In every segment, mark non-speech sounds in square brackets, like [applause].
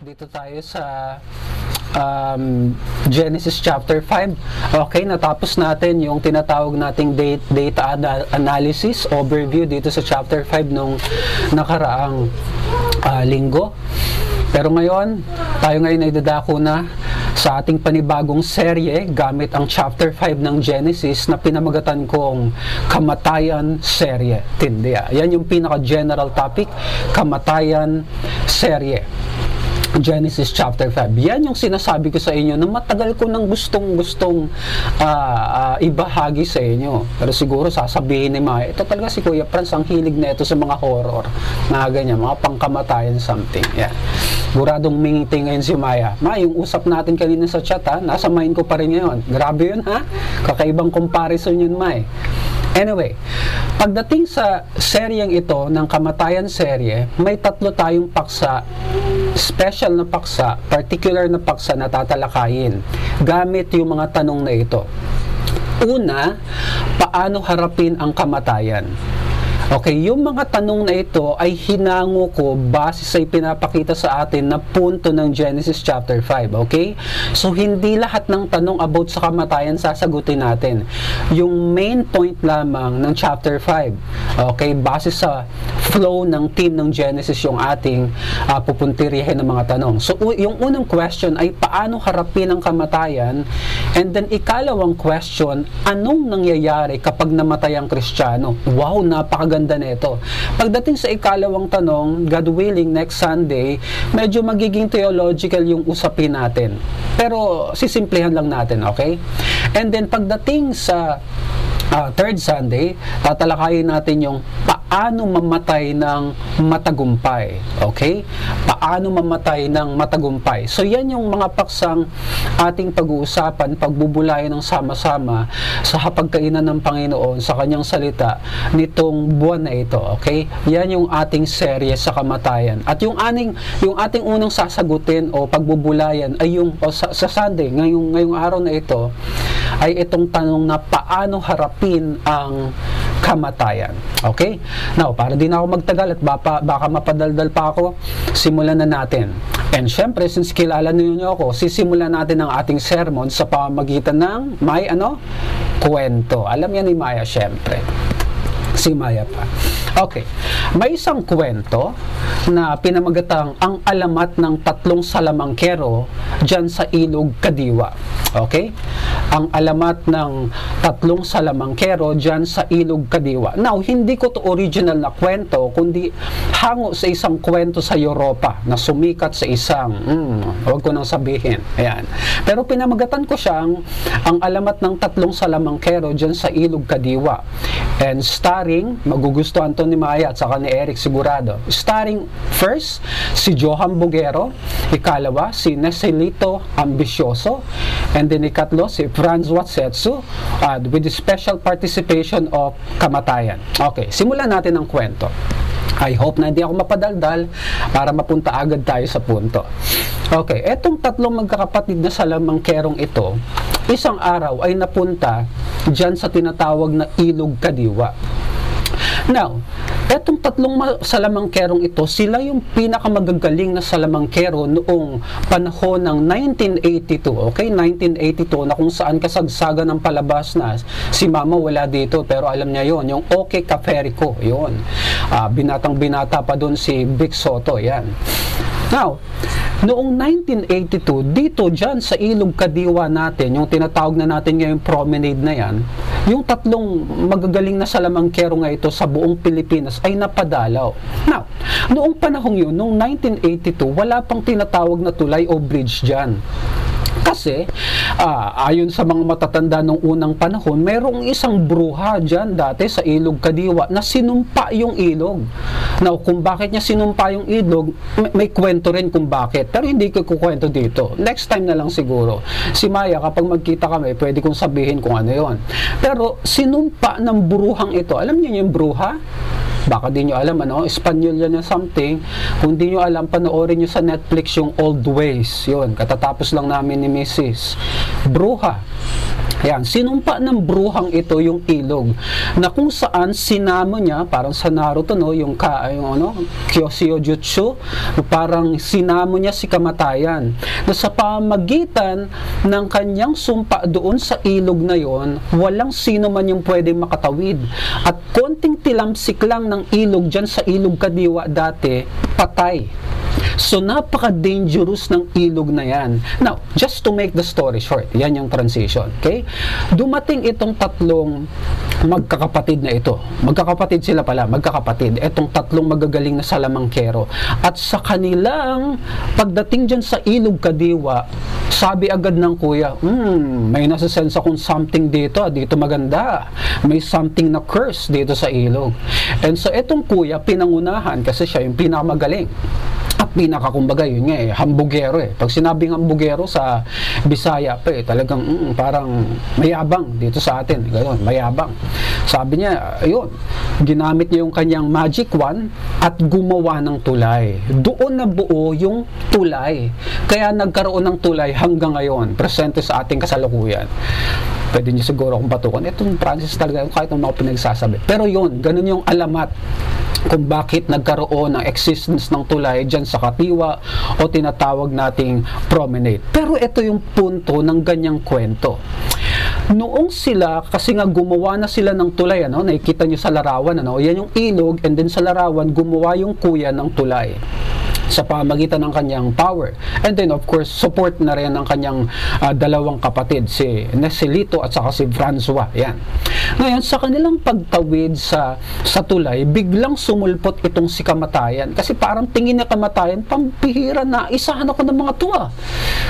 Dito tayo sa um, Genesis chapter 5. Okay, natapos natin yung tinatawag nating data, data analysis overview dito sa chapter 5 nung nakaraang uh, linggo. Pero ngayon, tayo ngayon ay dadako na sa ating panibagong serye gamit ang chapter 5 ng Genesis na pinamagatan kong Kamatayan Serye. Tindiya. Yan yung pinaka-general topic, Kamatayan Serye. Genesis chapter 5. Yan yung sinasabi ko sa inyo na matagal ko nang gustong-gustong uh, uh, ibahagi sa inyo. Pero siguro sasabihin ni Maya, ito talaga si Kuya Franz ang hilig na ito sa mga horror. Mga ganyan, mga pangkamatayan something. Yeah. Guradong mingiti ngayon si Maya. Ma, yung usap natin kanina sa chat ha, nasa mind ko pa rin ngayon. Grabe yun ha. Kakaibang comparison yun, May. Anyway, pagdating sa seryeng ito ng kamatayan serye, may tatlo tayong paksa, special na paksa, particular na paksa na tatalakayin gamit yung mga tanong na ito. Una, paano harapin ang kamatayan? Okay, yung mga tanong na ito ay hinango ko base sa ipinapakita sa atin na punto ng Genesis chapter 5. Okay? So, hindi lahat ng tanong about sa kamatayan sasagutin natin. Yung main point lamang ng chapter 5. Okay? Base sa flow ng team ng Genesis yung ating uh, pupuntirihin ng mga tanong. So, yung unang question ay paano harapin ang kamatayan? And then, ikalawang question, anong nangyayari kapag namatay ang Kristiyano? Wow, napakaganda ganda nito. Pagdating sa ikalawang tanong, God willing, next Sunday, medyo magiging theological yung usapin natin. Pero sisimplihan lang natin, okay? And then pagdating sa uh, third Sunday, tatalakayin natin yung paano mamatay ng matagumpay. Okay? Paano mamatay ng matagumpay. So yan yung mga paksang ating pag-uusapan, pagbubulayan ng sama-sama sa hapagkainan ng Panginoon sa kanyang salita nitong buwan na ito. Okay? Yan yung ating serye sa kamatayan. At yung aning yung ating unang sasagutin o pagbubulayan ay yung o sa, sa Sunday, ngayong ngayong araw na ito ay itong tanong na paano harapin ang kamatayan. Okay? Now, para din ako magtagal at baka, baka mapadaldal pa ako, simulan na natin. And syempre, since kilala niyo ako, sisimulan natin ang ating sermon sa pamamagitan ng may ano? Kwento. Alam yan ni Maya, syempre. Si Maya pa. Okay. May isang kwento na pinamagatang ang alamat ng tatlong salamangkero dyan sa ilog Kadiwa. Okay? Ang alamat ng tatlong salamangkero dyan sa ilog Kadiwa. Now, hindi ko to original na kwento, kundi hango sa isang kwento sa Europa na sumikat sa isang, hmm, huwag ko nang sabihin. Ayan. Pero pinamagatan ko siyang ang alamat ng tatlong salamangkero dyan sa ilog Kadiwa. And starring, magugustuhan to ni Maya at saka ni Eric Sigurado. Starring first, si Johan Bugero. Ikalawa, si Nesilito Ambisyoso. And then ikatlo, si Franz Watsetsu uh, with the special participation of Kamatayan. Okay, simulan natin ang kwento. I hope na hindi ako mapadaldal para mapunta agad tayo sa punto. Okay, etong tatlong magkakapatid na salamangkerong ito, isang araw ay napunta dyan sa tinatawag na Ilog Kadiwa. Now, etong tatlong salamangkerong ito, sila yung pinakamagagaling na salamangkero noong panahon ng 1982. Okay, 1982 na kung saan kasagsagan ng palabas na si Mama wala dito pero alam niya yon yung Okay Caferico, yon. Uh, binatang binata pa doon si Vic Soto, yan. Now, noong 1982, dito dyan sa ilog kadiwa natin, yung tinatawag na natin ngayon promenade na yan, yung tatlong magagaling na salamangkero nga ito sa buong Pilipinas ay napadalaw. Now, noong panahong yun, noong 1982, wala pang tinatawag na tulay o bridge dyan. Kasi, uh, ayon sa mga matatanda nung unang panahon, mayroong isang bruha dyan dati sa ilog Kadiwa na sinumpa yung ilog. Now, kung bakit niya sinumpa yung ilog, may, may kwento rin kung bakit. Pero hindi ko kukwento dito. Next time na lang siguro. Si Maya, kapag magkita kami, pwede kong sabihin kung ano yon. Pero, sinumpa ng bruhang ito. Alam niyo yung bruha? Baka di nyo alam, ano, Espanyol yan na something. Kung di nyo alam, panoorin nyo sa Netflix yung Old Ways. Yun, katatapos lang namin ni Mrs. Bruja. Ayan, sinumpa ng bruhang ito yung ilog na kung saan sinamo niya, parang sa Naruto, no, yung, ka, yung ano, Kyosyo Jutsu, parang sinamo niya si kamatayan. Na sa pamagitan ng kanyang sumpa doon sa ilog na yon, walang sino man yung pwede makatawid. At konting tilamsik lang ng ilog dyan sa ilog kadiwa dati, patay. So, napaka-dangerous ng ilog na yan. Now, just to make the story short, yan yung transition. Okay? Dumating itong tatlong magkakapatid na ito. Magkakapatid sila pala, magkakapatid. Itong tatlong magagaling na salamangkero. At sa kanilang pagdating dyan sa ilog kadiwa, sabi agad ng kuya, hmm, may nasa-sense akong something dito, dito maganda. May something na curse dito sa ilog. And so, itong kuya, pinangunahan kasi siya yung pinakamagaling at pinakakumbaga yun nga eh, hambugero eh. Pag sinabing hambugero sa Bisaya pa eh, talagang mm, parang mayabang dito sa atin. Gayon, mayabang. Sabi niya, ayun, ginamit niya yung kanyang magic wand at gumawa ng tulay. Doon na buo yung tulay. Kaya nagkaroon ng tulay hanggang ngayon, presente sa ating kasalukuyan pwede niyo siguro akong batukan. Itong Francis talaga, kahit ng mga pinagsasabi. Pero yun, ganun yung alamat kung bakit nagkaroon ng existence ng tulay dyan sa Katiwa o tinatawag nating promenade. Pero ito yung punto ng ganyang kwento. Noong sila, kasi nga gumawa na sila ng tulay, ano, nakikita nyo sa larawan, ano, yan yung ilog, and then sa larawan, gumawa yung kuya ng tulay sa pamagitan ng kanyang power. And then of course, support na rin ng kanyang uh, dalawang kapatid, si Nesilito at saka si Francois. Yan. Ngayon, sa kanilang pagtawid sa, sa tulay, biglang sumulpot itong si kamatayan. Kasi parang tingin niya kamatayan, pampihira na, isahan ako ng mga to ah.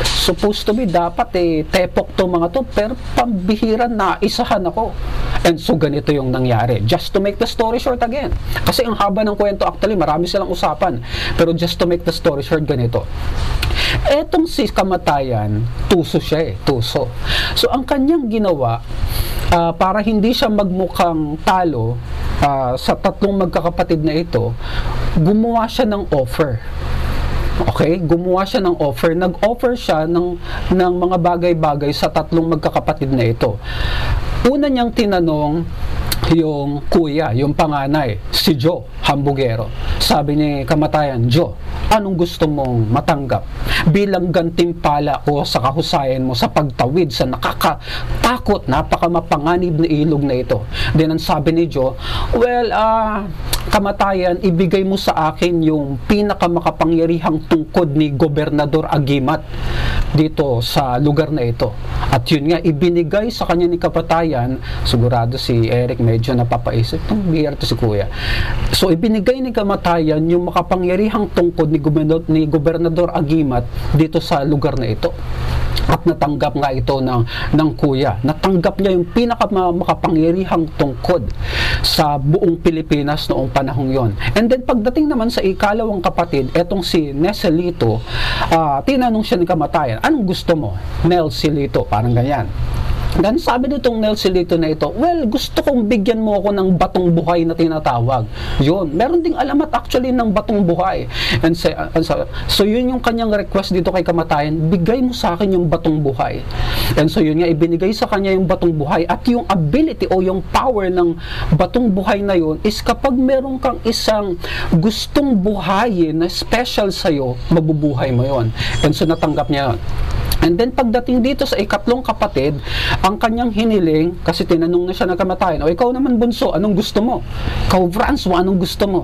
Supposed to be, dapat eh, tepok to mga to, pero pambihira na, isahan ako. And so, ganito yung nangyari. Just to make the story short again. Kasi ang haba ng kwento, actually, marami silang usapan. Pero just to make the story short, ganito. Etong si kamatayan, tuso siya eh, tuso. So, ang kanyang ginawa, uh, para hindi siya magmukhang talo uh, sa tatlong magkakapatid na ito, gumawa siya ng offer. Okay? Gumawa siya ng offer. Nag-offer siya ng, ng mga bagay-bagay sa tatlong magkakapatid na ito. Una niyang tinanong, yung kuya, yung panganay, si Joe Hambugero. Sabi ni kamatayan, Joe, anong gusto mong matanggap bilang gantimpala o sa kahusayan mo sa pagtawid sa nakakatakot, napakamapanganib na ilog na ito? Then ang sabi ni Joe, well, ah, uh, kamatayan, ibigay mo sa akin yung pinakamakapangyarihang tungkod ni Gobernador Agimat dito sa lugar na ito. At yun nga, ibinigay sa kanya ni kapatayan, sigurado si Eric medyo napapaisip, itong bihira to si kuya. So, ibinigay ni kamatayan yung makapangyarihang tungkod ni Gobernador, ni Gobernador Agimat dito sa lugar na ito. At natanggap nga ito ng, ng kuya. Natanggap niya yung pinakamakapangyarihang tungkod sa buong Pilipinas noong panahong yon. And then pagdating naman sa ikalawang kapatid, etong si Neselito, uh, tinanong siya ni kamatayan, anong gusto mo? Nelsilito, parang ganyan. Then sabi nitong Nelson dito na ito, well, gusto kong bigyan mo ako ng batong buhay na tinatawag. Yun, meron ding alamat actually ng batong buhay. And say, uh, so, so yun yung kanyang request dito kay kamatayan, bigay mo sa akin yung batong buhay. And so yun nga, ibinigay sa kanya yung batong buhay at yung ability o yung power ng batong buhay na yun is kapag meron kang isang gustong buhayin na special sa'yo, mabubuhay mo yon. And so natanggap niya yun. And then pagdating dito sa ikatlong kapatid, ang kanyang hiniling, kasi tinanong na siya na kamatayan, o ikaw naman bunso, anong gusto mo? Ikaw Francois, anong gusto mo?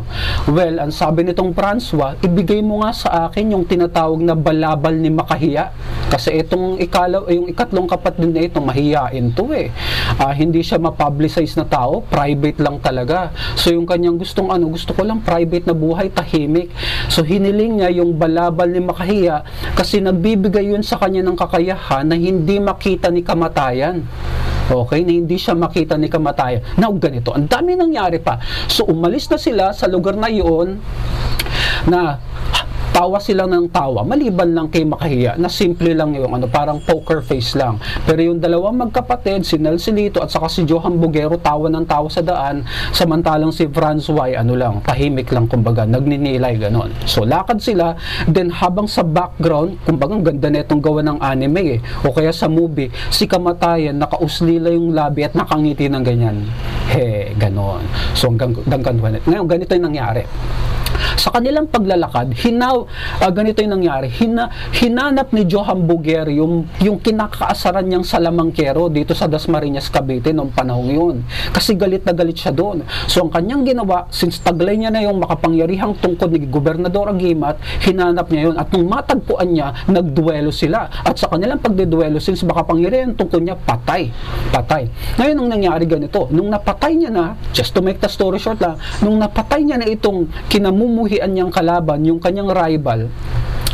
Well, ang sabi nitong Francois, ibigay mo nga sa akin yung tinatawag na balabal ni Makahiya. Kasi itong ikalaw, yung ikatlong kapatid na ito, mahiyain to eh. Uh, hindi siya ma-publicize na tao, private lang talaga. So yung kanyang gustong ano, gusto ko lang private na buhay, tahimik. So hiniling niya yung balabal ni Makahiya kasi nagbibigay yun sa kanya ng kakayahan na hindi makita ni kamatayan. Okay, na hindi siya makita ni kamatayan. Now, ganito, ang dami nangyari pa. So, umalis na sila sa lugar na iyon na tawa sila ng tawa, maliban lang kay Makahiya, na simple lang yung ano, parang poker face lang. Pero yung dalawang magkapatid, si Nelsilito at saka si Johan Bugero, tawa ng tawa sa daan, samantalang si Franz ano lang, tahimik lang, kumbaga, nagninilay, ganon. So, lakad sila, then habang sa background, kumbaga, ganda na itong gawa ng anime eh, o kaya sa movie, si Kamatayan, nakauslila yung labi at nakangiti ng ganyan. He, ganon. So, hanggang, hanggang, ngayon, ganito yung nangyari sa kanilang paglalakad, hinaw, uh, ganito yung nangyari, hina, hinanap ni Johan Buger yung, yung kinakaasaran niyang salamangkero dito sa Dasmariñas, Cavite noong panahon yun. Kasi galit na galit siya doon. So ang kanyang ginawa, since taglay niya na yung makapangyarihang tungkod ni Gobernador Agimat, hinanap niya yun. At nung matagpuan niya, nagduelo sila. At sa kanilang pagdeduelo, since makapangyarihang tungkod niya, patay. Patay. Ngayon, nung nangyari ganito, nung napatay niya na, just to make the story short lang, nung napatay niya na itong kinamumuhay kamuhian niyang kalaban, yung kanyang rival, label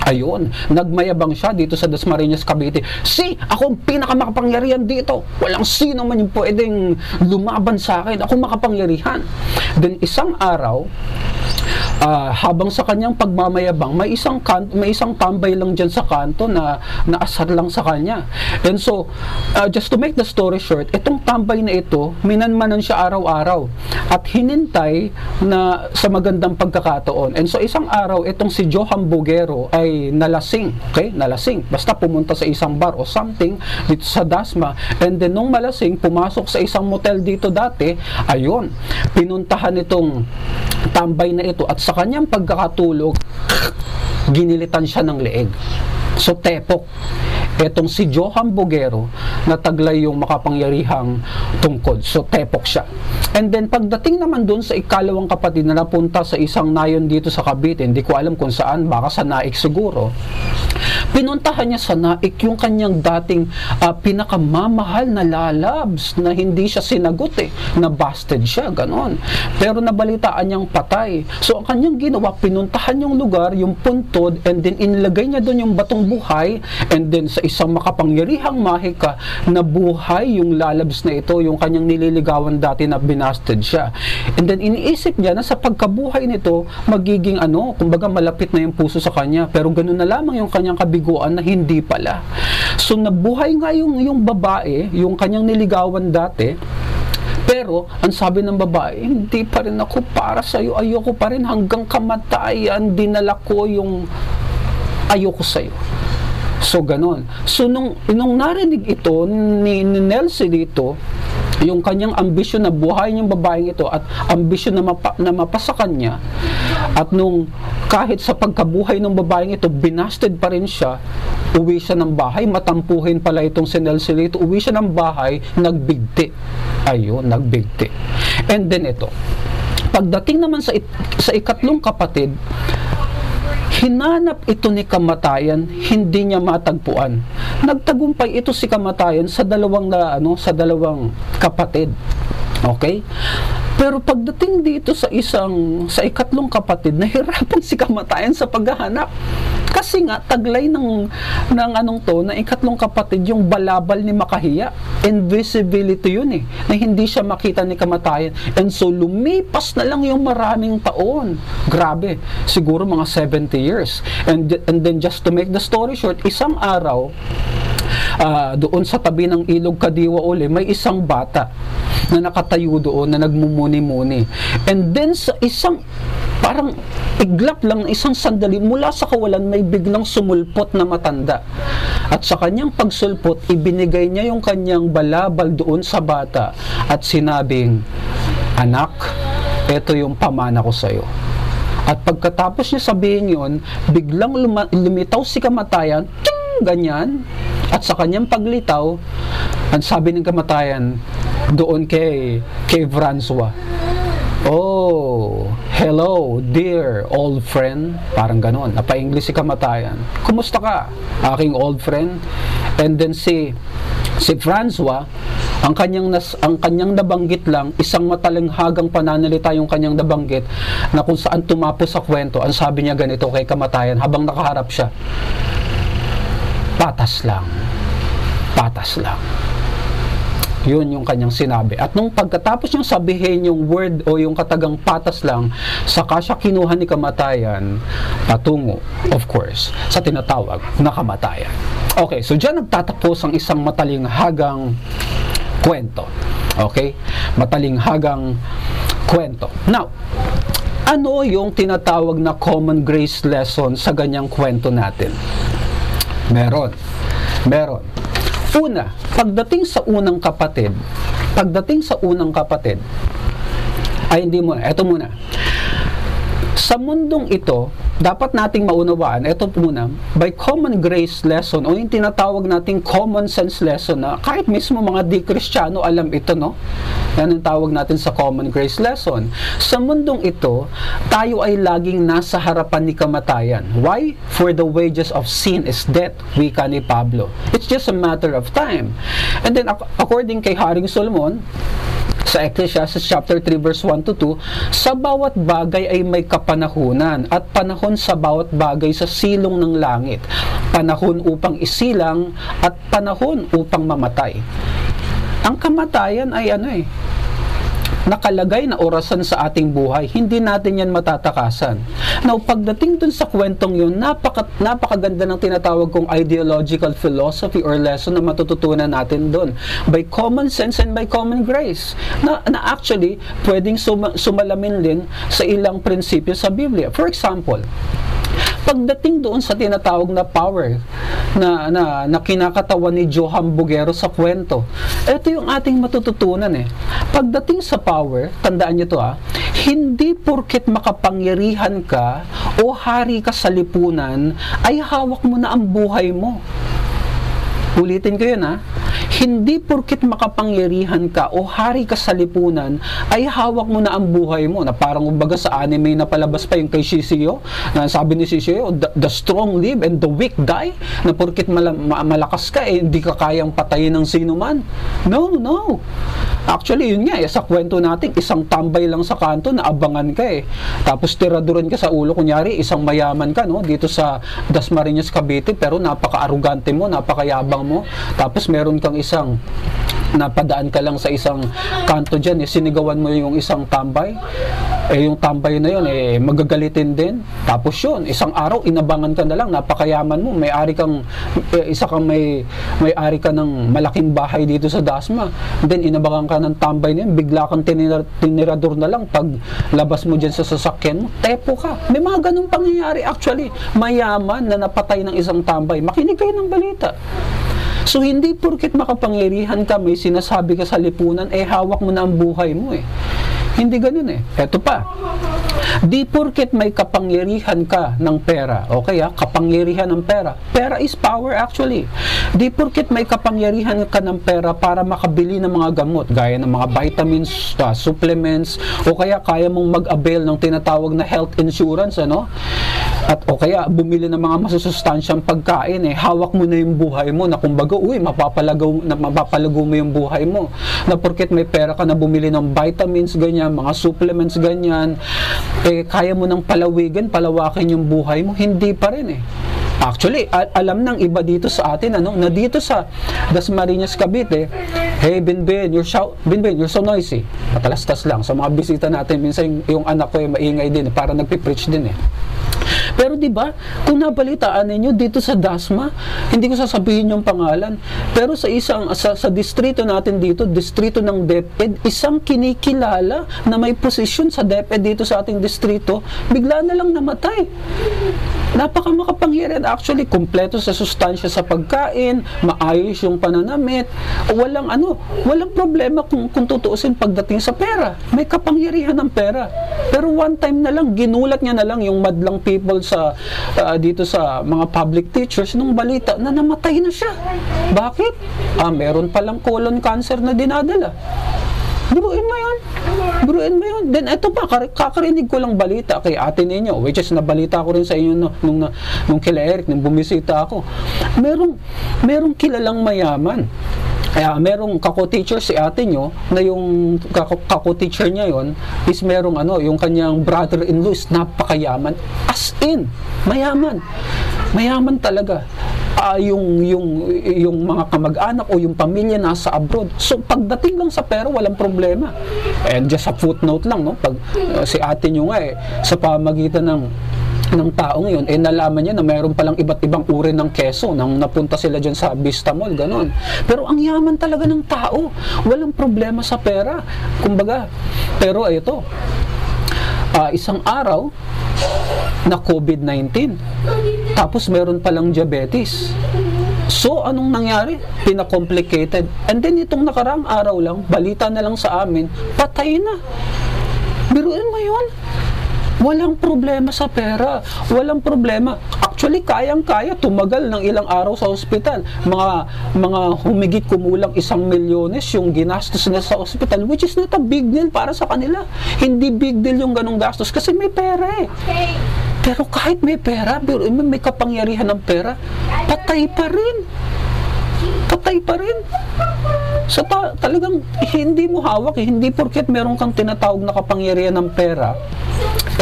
Ayun, nagmayabang siya dito sa Dasmariñas, Cavite. Si, ako ang pinakamakapangyarihan dito. Walang sino man yung pwedeng lumaban sa akin. Ako makapangyarihan. Then isang araw, uh, habang sa kanyang pagmamayabang, may isang kan may isang tambay lang diyan sa kanto na naasar lang sa kanya. And so, uh, just to make the story short, itong tambay na ito, minanmanan siya araw-araw at hinintay na sa magandang pagkakataon. And so, isang araw, itong si Johan Bugero ay nalasing. Okay? Nalasing. Basta pumunta sa isang bar o something dito sa Dasma. And then, nung malasing, pumasok sa isang motel dito dati, ayun, pinuntahan itong tambay na ito at sa kanyang pagkakatulog, ginilitan siya ng leeg. So, tepok. Etong si Johan Bogero na taglay yung makapangyarihang tungkod. So, tepok siya. And then, pagdating naman dun sa ikalawang kapatid na napunta sa isang nayon dito sa Cavite, hindi ko alam kung saan, baka sa Naik siguro, pinuntahan niya sa Naik yung kanyang dating uh, pinakamamahal na lalabs na hindi siya sinagot eh, na busted siya, ganon. Pero nabalitaan niyang patay. So, ang kanyang ginawa, pinuntahan yung lugar, yung puntod, and then inilagay niya doon yung batong buhay, and then sa isang makapangyarihang mahika na buhay yung lalabs na ito, yung kanyang nililigawan dati na binasted siya. And then iniisip niya na sa pagkabuhay nito, magiging ano, kumbaga malapit na yung puso sa kanya. Pero ganun na lamang yung kanyang kabiguan na hindi pala. So nabuhay nga yung, yung babae, yung kanyang niligawan dati, pero, ang sabi ng babae, hindi pa rin ako para sa iyo. Ayoko pa rin hanggang kamatayan. Dinala ko yung ayoko sa iyo. So, ganon. So, nung, nung narinig ito ni, ni Nelsie dito, yung kanyang ambisyon na buhay niyang babaeng ito at ambisyon na, mapa, na mapasa kanya at nung kahit sa pagkabuhay ng babaeng ito binasted pa rin siya uwi siya ng bahay. Matampuhin pala itong si Nelson dito. Uwi siya ng bahay nagbigti. Ayun nagbigti. And then ito. Pagdating naman sa, sa ikatlong kapatid Hinanap ito ni kamatayan, hindi niya matagpuan. Nagtagumpay ito si kamatayan sa dalawang na ano, sa dalawang kapatid. Okay? Pero pagdating dito sa isang sa ikatlong kapatid, nahirapan [laughs] si kamatayan sa paghahanap. Kasi nga taglay ng ng anong to na ikatlong kapatid yung balabal ni Makahiya. Invisibility yun eh. Na hindi siya makita ni kamatayan. And so lumipas na lang yung maraming taon. Grabe. Siguro mga 70 years. And and then just to make the story short, isang araw uh, doon sa tabi ng ilog Kadiwa uli, may isang bata na nakatayo doon na nagmumuni-muni. And then sa isang parang iglap lang isang sandali mula sa kawalan may biglang sumulpot na matanda. At sa kanyang pagsulpot, ibinigay niya yung kanyang balabal doon sa bata at sinabing, Anak, ito yung pamana ko sa iyo. At pagkatapos niya sabihin yon, biglang lumitaw si kamatayan, ganyan, at sa kanyang paglitaw, ang sabi ng kamatayan, doon kay kay Francois. Oh, hello, dear old friend. Parang ganon. Napa-English si kamatayan. Kumusta ka, aking old friend? And then si si Francois, ang kanyang nas, ang kanyang nabanggit lang, isang matalanghagang pananalita yung kanyang nabanggit na kung saan tumapos sa kwento. Ang sabi niya ganito kay kamatayan habang nakaharap siya. Patas lang. Patas lang Yun yung kanyang sinabi. At nung pagkatapos niyang sabihin yung word o yung katagang patas lang, saka siya kinuha ni kamatayan patungo, of course, sa tinatawag na kamatayan. Okay, so dyan nagtatapos ang isang matalinghagang kwento. Okay? Matalinghagang kwento. Now, ano yung tinatawag na common grace lesson sa ganyang kwento natin? Meron. Meron. Una, pagdating sa unang kapatid, pagdating sa unang kapatid, ay hindi muna, eto muna. Sa mundong ito, dapat nating maunawaan, ito muna, by common grace lesson o yung tinatawag nating common sense lesson na kahit mismo mga di-Kristiyano alam ito, no? Yan ang tawag natin sa common grace lesson. Sa mundong ito, tayo ay laging nasa harapan ni kamatayan. Why? For the wages of sin is death, wika ni Pablo. It's just a matter of time. And then, according kay Haring Solomon, sa Ecclesiastes chapter 3 verse 1 to 2, sa bawat bagay ay may kapanahunan at panahon sa bawat bagay sa silong ng langit. Panahon upang isilang at panahon upang mamatay. Ang kamatayan ay ano eh, nakalagay na orasan sa ating buhay. Hindi natin yan matatakasan. Now, pagdating dun sa kwentong yun, napaka, napakaganda ng tinatawag kong ideological philosophy or lesson na matututunan natin dun. By common sense and by common grace. Na, na actually, pwedeng suma, sumalamin din sa ilang prinsipyo sa Biblia. For example, Pagdating doon sa tinatawag na power na, na, na kinakatawan ni Johan Bugero sa kwento, ito yung ating matututunan eh. Pagdating sa power, tandaan nyo to ah, hindi porket makapangyarihan ka o hari ka sa lipunan, ay hawak mo na ang buhay mo. Ulitin ko yun ha. Hindi porkit makapangyarihan ka o hari ka sa lipunan ay hawak mo na ang buhay mo na parang umbaga sa anime na palabas pa yung kay Shishio na sabi ni Shishio the, the strong live and the weak die na porkit mal- malakas ka eh hindi ka kayang patayin ng sino man. No, no. Actually yun nga eh, sa kwento natin isang tambay lang sa kanto na abangan ka eh. Tapos tiraduran ka sa ulo kunyari isang mayaman ka no dito sa Dasmariñas Cavite pero napaka-arugante mo, napakayabang mo, tapos meron kang isang napadaan ka lang sa isang kanto dyan, eh, sinigawan mo yung isang tambay, eh yung tambay na yun, eh magagalitin din. Tapos yun, isang araw, inabangan ka na lang, napakayaman mo, may ari kang, eh, isa kang may, may ari ka ng malaking bahay dito sa Dasma. Then, inabangan ka ng tambay na yun, bigla kang tinira, tinirador na lang, pag labas mo dyan sa sasakyan mo, tepo ka. May mga ganun pangyayari actually. Mayaman na napatay ng isang tambay. Makinig kayo ng balita. So, hindi porket makapangyarihan ka, may sinasabi ka sa lipunan, eh hawak mo na ang buhay mo eh. Hindi ganun eh. Eto pa. Di porket may kapangyarihan ka ng pera, okay ah, kapangyarihan ng pera. Pera is power actually. Di porket may kapangyarihan ka ng pera para makabili ng mga gamot, gaya ng mga vitamins, uh, supplements, o kaya kaya mong mag-avail ng tinatawag na health insurance, ano? At o kaya bumili ng mga masusustansyang pagkain, eh, hawak mo na yung buhay mo na kumbaga, uy, mapapalagaw, na, mapapalago mo yung buhay mo. Na porket may pera ka na bumili ng vitamins, ganyan, mga supplements ganyan, eh kaya mo nang palawigan, palawakin yung buhay mo, hindi pa rin eh. Actually, al- alam ng iba dito sa atin, ano, na dito sa Dasmariñas, Cavite, hey, Binbin, you're, shout, Binbin, you're so noisy. Matalastas lang. Sa mga bisita natin, minsan yung, yung anak ko ay maingay din, eh, para nagpipreach din eh. Pero 'di ba, kung nabalitaan ninyo dito sa Dasma, hindi ko sasabihin yung pangalan, pero sa isang sa, sa distrito natin dito, distrito ng DepEd, isang kinikilala na may posisyon sa DepEd dito sa ating distrito, bigla na lang namatay. Napaka makapangyarihan actually, kumpleto sa sustansya sa pagkain, maayos yung pananamit, walang ano, walang problema kung, kung tutuusin pagdating sa pera. May kapangyarihan ng pera. Pero one time na lang, ginulat niya na lang yung madlang people sa uh, dito sa mga public teachers nung balita na namatay na siya. Bakit? Ah, meron palang colon cancer na dinadala. Biruin mo yun. Biruin mo yun. Then eto pa, kakarinig ko lang balita kay ate ninyo, which is nabalita ko rin sa inyo no, nung, nung kila Eric, nung bumisita ako. Merong, merong kilalang mayaman kaya merong kako-teacher si ate nyo na yung kako-teacher niya yon is merong ano, yung kanyang brother-in-law napakayaman. As in, mayaman. Mayaman talaga. uh, yung yung yung mga kamag-anak o yung pamilya nasa abroad. So pagdating lang sa pera walang problema. And just a footnote lang no pag uh, si ate nyo nga eh sa pamagitan ng ng taong yun, eh nalaman niya na mayroon palang iba't ibang uri ng keso nang napunta sila dyan sa Vista Mall, ganun. Pero ang yaman talaga ng tao. Walang problema sa pera. Kumbaga, pero ito, uh, isang araw na COVID-19. Tapos meron palang diabetes. So, anong nangyari? Pinacomplicated. And then, itong nakarang araw lang, balita na lang sa amin, patay na. Biruin mo yun? Walang problema sa pera. Walang problema. Actually, kayang-kaya tumagal ng ilang araw sa ospital. Mga mga humigit kumulang isang milyones yung ginastos na sa ospital, which is not a big deal para sa kanila. Hindi big deal yung ganong gastos kasi may pera eh. Pero kahit may pera, may kapangyarihan ng pera, patay pa rin. Patay pa rin. Sa ta- talagang hindi mo hawak eh. Hindi porket meron kang tinatawag na kapangyarihan ng pera,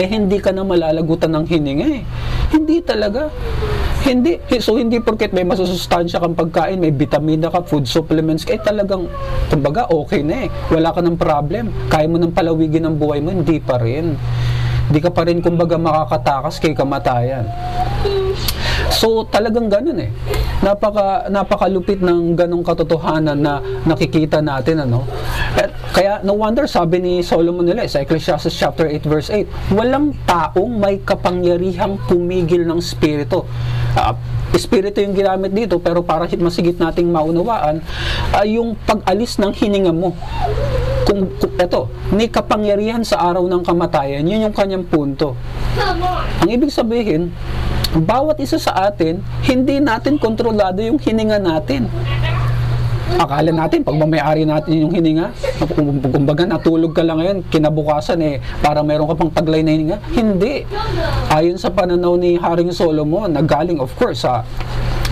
eh hindi ka na malalagutan ng hininga eh. Hindi talaga. Hindi. So, hindi porket may masusustansya kang pagkain, may vitamina ka, food supplements ka, eh talagang, kumbaga, okay na eh. Wala ka ng problem. Kaya mo nang palawigin ang buhay mo, hindi pa rin. Di ka pa rin kumbaga makakatakas kay kamatayan. So talagang ganun eh. Napaka napakalupit ng ganong katotohanan na nakikita natin ano. At kaya no wonder sabi ni Solomon nila sa Ecclesiastes chapter 8 verse 8, walang taong may kapangyarihang pumigil ng spirito. Uh, espiritu yung ginamit dito pero para masigit nating maunawaan uh, yung pag-alis ng hininga mo kung, kung eto, may kapangyarihan sa araw ng kamatayan, yun yung kanyang punto. Ang ibig sabihin, bawat isa sa atin, hindi natin kontrolado yung hininga natin. Akala natin, pag mamayari natin yung hininga, kumbaga natulog ka lang ngayon, kinabukasan eh, para meron ka pang taglay na hininga. Hindi. Ayon sa pananaw ni Haring Solomon, na galing of course sa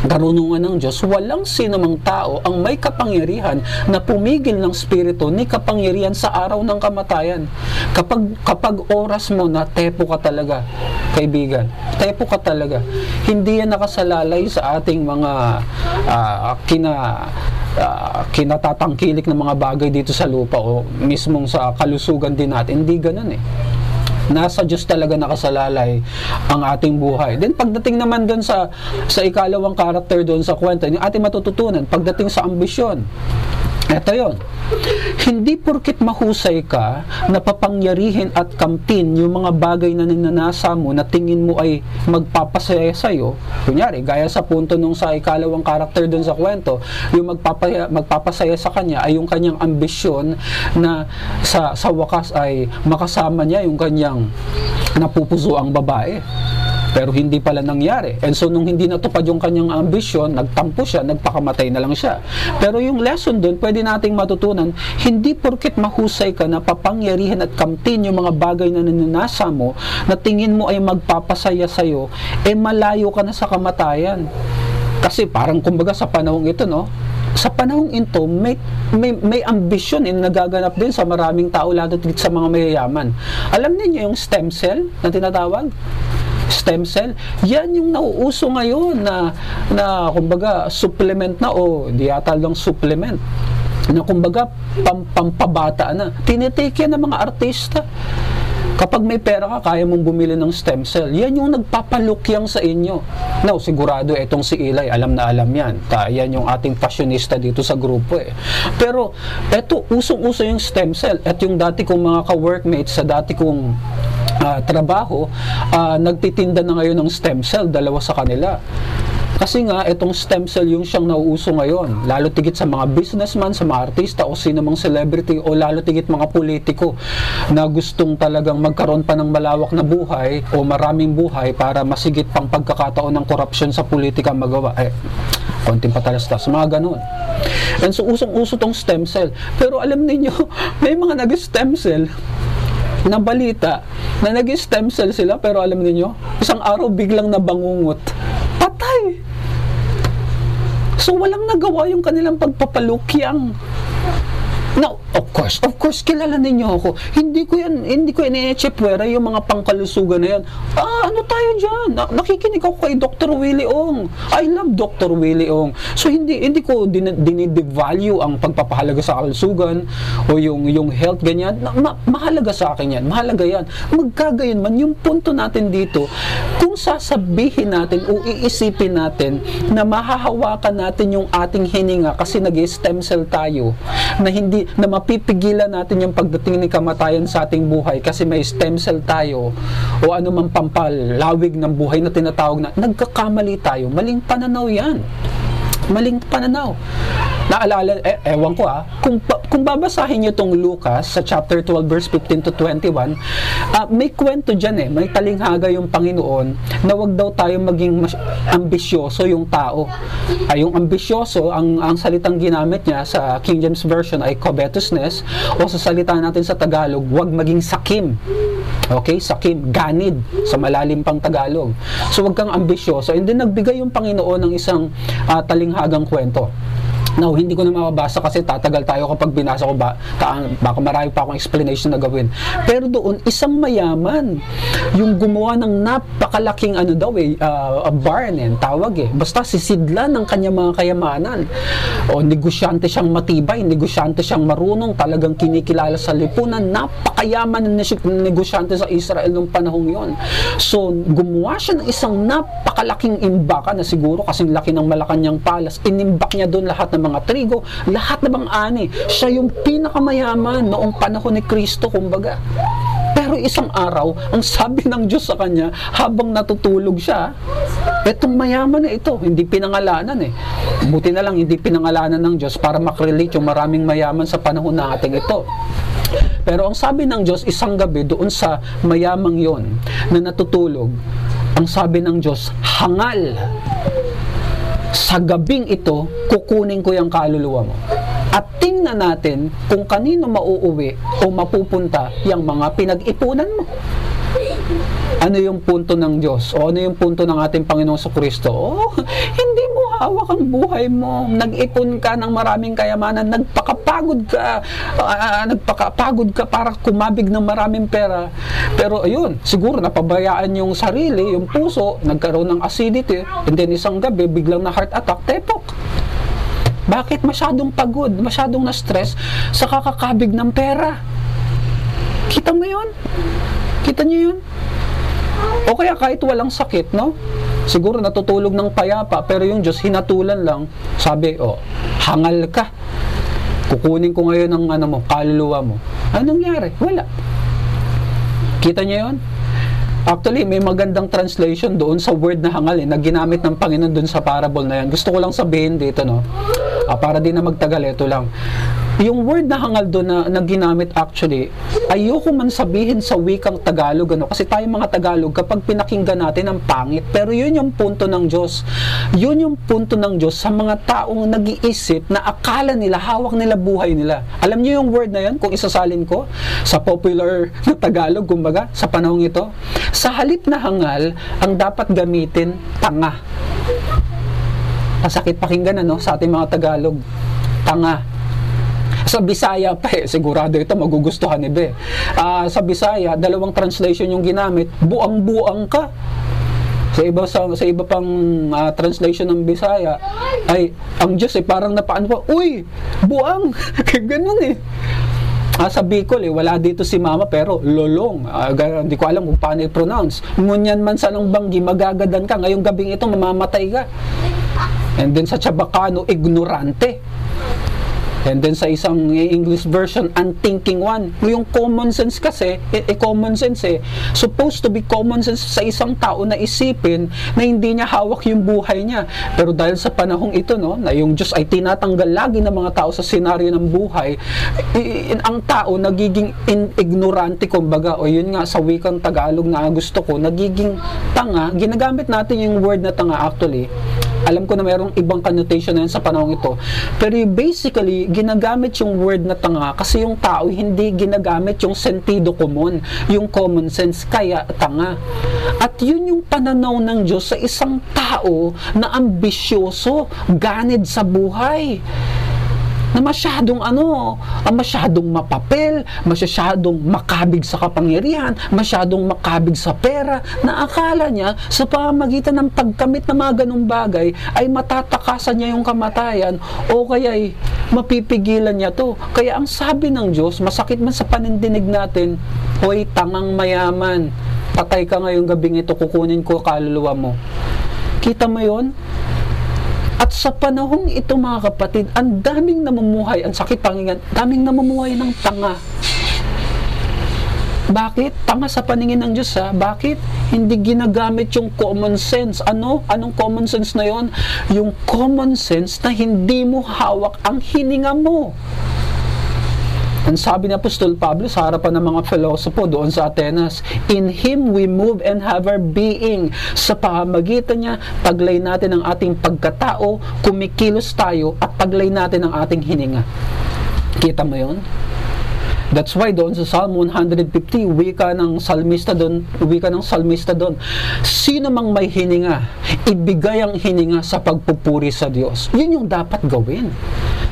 karunungan ng Diyos, walang sinumang tao ang may kapangyarihan na pumigil ng spirito ni kapangyarihan sa araw ng kamatayan. Kapag, kapag oras mo na tepo ka talaga, kaibigan, tepo ka talaga. Hindi yan nakasalalay sa ating mga uh, kina uh, kinatatangkilik ng mga bagay dito sa lupa o mismong sa kalusugan din natin. Hindi ganun eh nasa Diyos talaga nakasalalay ang ating buhay. Then pagdating naman doon sa sa ikalawang karakter doon sa kwento, yung ating matututunan pagdating sa ambisyon. Ito yon. Hindi porkit mahusay ka, napapangyarihin at kamtin yung mga bagay na ninanasa mo na tingin mo ay magpapasaya sa'yo. Kunyari, gaya sa punto nung sa ikalawang karakter dun sa kwento, yung magpapaya, magpapasaya sa kanya ay yung kanyang ambisyon na sa, sa wakas ay makasama niya yung kanyang napupuso ang babae. Pero hindi pala nangyari. And so nung hindi natupad yung kanyang ambisyon, nagtampo siya, nagpakamatay na lang siya. Pero yung lesson doon, pwede nating matutunan, hindi porket mahusay ka na papangyarihan at kamtin yung mga bagay na nananasa mo, na tingin mo ay magpapasaya sa'yo, eh malayo ka na sa kamatayan. Kasi parang kumbaga sa panahong ito, no, sa panahong ito, may, may, may ambisyon in nagaganap din sa maraming tao, lalo sa mga mayayaman. Alam niyo yung stem cell na tinatawag? Stem cell, yan yung nauuso ngayon na, na kumbaga, supplement na o di yata lang supplement na kumbaga pam, pampabata na. Tinitake yan ng mga artista. Kapag may pera ka, kaya mong bumili ng stem cell. Yan yung nagpapalukyang sa inyo. Now, sigurado itong si Eli, alam na alam yan. Yan yung ating fashionista dito sa grupo eh. Pero, eto, usong-uso yung stem cell. At yung dati kong mga ka-workmates sa dati kong uh, trabaho, uh, nagtitinda na ngayon ng stem cell, dalawa sa kanila. Kasi nga, itong stem cell yung siyang nauuso ngayon. Lalo tigit sa mga businessman, sa mga artista o sino mang celebrity o lalo tigit mga politiko na gustong talagang magkaroon pa ng malawak na buhay o maraming buhay para masigit pang pagkakataon ng korupsyon sa politika magawa. Eh, konting patalastas, mga ganun. And so, usong-uso tong stem cell. Pero alam niyo [laughs] may mga nag-stem cell na balita na nag-stem cell sila pero alam niyo isang araw biglang nabangungot. So walang nagawa yung kanilang pagpapalukyang. Now, of course, of course, kilala ninyo ako. Hindi ko yan, hindi ko ine-chipwera yung mga pangkalusugan na yan. Ah, ano tayo dyan? Na, nakikinig ako kay Dr. Willie Ong. I love Dr. Willie Ong. So, hindi, hindi ko din, dinidevalue ang pagpapahalaga sa kalusugan o yung, yung health, ganyan. Na, ma, mahalaga sa akin yan. Mahalaga yan. Magkagayon man, yung punto natin dito, kung sasabihin natin o iisipin natin na mahahawakan natin yung ating hininga kasi nag-stem cell tayo, na hindi na mapipigilan natin yung pagdating ng kamatayan sa ating buhay kasi may stem cell tayo o man pampalawig ng buhay na tinatawag na nagkakamali tayo. Maling pananaw yan. Maling pananaw. Naalala, eh, ewan ko ah, kung, kung babasahin niyo tong Lucas sa chapter 12 verse 15 to 21, uh, may kwento dyan eh, may talinghaga yung Panginoon na wag daw tayo maging mas ambisyoso yung tao. Ay, yung ambisyoso, ang, ang salitang ginamit niya sa King James Version ay covetousness o sa salita natin sa Tagalog, wag maging sakim. Okay? Sakim, ganid sa malalim pang Tagalog. So wag kang ambisyoso. And then nagbigay yung Panginoon ng isang uh, talinghagang kwento. Now, hindi ko na mababasa kasi tatagal tayo kapag binasa ko ba, ta, baka marami pa akong explanation na gawin. Pero doon, isang mayaman, yung gumawa ng napakalaking ano daw eh, uh, barn eh, tawag eh. Basta sisidlan ng kanya mga kayamanan. O negosyante siyang matibay, negosyante siyang marunong, talagang kinikilala sa lipunan, napakayaman na negosyante sa Israel nung panahong yon. So, gumawa siya ng isang napakalaking imbaka na siguro kasing laki ng Malacanang Palace, inimbak niya doon lahat ng mga trigo, lahat na bang ani. Siya yung pinakamayaman noong panahon ni Kristo, kumbaga. Pero isang araw, ang sabi ng Diyos sa kanya, habang natutulog siya, etong mayaman na ito, hindi pinangalanan eh. Buti na lang hindi pinangalanan ng Diyos para makrelate yung maraming mayaman sa panahon na ating ito. Pero ang sabi ng Diyos, isang gabi doon sa mayamang yon na natutulog, ang sabi ng Diyos, hangal sa gabing ito, kukunin ko yung kaluluwa mo. At tingnan natin kung kanino mauuwi o mapupunta yung mga pinag-ipunan mo ano yung punto ng Diyos o ano yung punto ng ating Panginoong Kristo. Oh, [laughs] hindi mo hawak ang buhay mo. Nag-ipon ka ng maraming kayamanan, nagpakapagod ka, uh, nagpakapagod ka para kumabig ng maraming pera. Pero ayun, siguro napabayaan yung sarili, yung puso, nagkaroon ng acidity, and then isang gabi, biglang na heart attack, tepok. Bakit masyadong pagod, masyadong na-stress sa kakakabig ng pera? Kita mo yun? Kita niyo yun? O kaya kahit walang sakit, no? Siguro natutulog ng payapa, pero yung Diyos hinatulan lang. Sabi, oh, hangal ka. Kukunin ko ngayon ang ano mo, kaluluwa mo. Anong nangyari? Wala. Kita niyo yun? Actually, may magandang translation doon sa word na hangal eh, na ginamit ng Panginoon doon sa parable na yan. Gusto ko lang sabihin dito, no? Ah, para din na magtagal, ito lang yung word na hangal doon na, na ginamit actually, ayoko man sabihin sa wikang Tagalog, ano, kasi tayo mga Tagalog, kapag pinakinggan natin ang pangit, pero yun yung punto ng Diyos. Yun yung punto ng Diyos sa mga taong nag-iisip na akala nila, hawak nila buhay nila. Alam niyo yung word na yun, kung isasalin ko, sa popular na Tagalog, kumbaga, sa panahong ito, sa halip na hangal, ang dapat gamitin, tanga. Masakit pakinggan ano, sa ating mga Tagalog. Tanga sa Bisaya pa eh, sigurado ito magugustuhan ni Be. Uh, sa Bisaya, dalawang translation yung ginamit, buang-buang ka. Sa iba sa, sa iba pang uh, translation ng Bisaya ay ang Diyos eh parang napaano pa, uy, buang. [laughs] Ganun eh. Ah, sa Bicol eh, wala dito si mama pero lolong. Ah, hindi ko alam kung paano i-pronounce. Ngunyan man sa nang banggi, magagadan ka. Ngayong gabing ito, mamamatay ka. And then sa Chabacano, ignorante. And then sa isang English version, unthinking one. Yung common sense kasi, eh, eh, common sense eh, supposed to be common sense sa isang tao na isipin na hindi niya hawak yung buhay niya. Pero dahil sa panahong ito, no, na yung Diyos ay tinatanggal lagi ng mga tao sa senaryo ng buhay, eh, ang tao nagiging in ignorante, kumbaga, o yun nga sa wikang Tagalog na gusto ko, nagiging tanga. Ginagamit natin yung word na tanga actually alam ko na mayroong ibang connotation na yun sa panahon ito. Pero basically, ginagamit yung word na tanga kasi yung tao hindi ginagamit yung sentido common, yung common sense, kaya tanga. At yun yung pananaw ng Diyos sa isang tao na ambisyoso, ganid sa buhay. Na masyadong ano, masyadong mapapel, masyadong makabig sa kapangyarihan, masyadong makabig sa pera, na akala niya sa pamamagitan ng pagkamit ng mga ganong bagay ay matatakasan niya yung kamatayan o kaya ay mapipigilan niya to. Kaya ang sabi ng Diyos, masakit man sa panindinig natin, Hoy, tangang mayaman, patay ka ngayong gabing ito, kukunin ko kaluluwa mo. Kita mo yon? At sa panahong ito mga kapatid, ang daming namumuhay, ang sakit pangingan, daming namumuhay ng tanga. Bakit? Tanga sa paningin ng Diyos ha? Bakit? Hindi ginagamit yung common sense. Ano? Anong common sense na yon? Yung common sense na hindi mo hawak ang hininga mo. Ang sabi ni Apostol Pablo sa harapan ng mga filosopo doon sa Atenas, In Him we move and have our being. Sa pamamagitan niya, taglay natin ang ating pagkatao, kumikilos tayo, at taglay natin ang ating hininga. Kita mo yon? That's why doon sa Psalm 150, wika ng salmista doon, wika ng salmista doon, sino mang may hininga, ibigay ang hininga sa pagpupuri sa Diyos. Yun yung dapat gawin.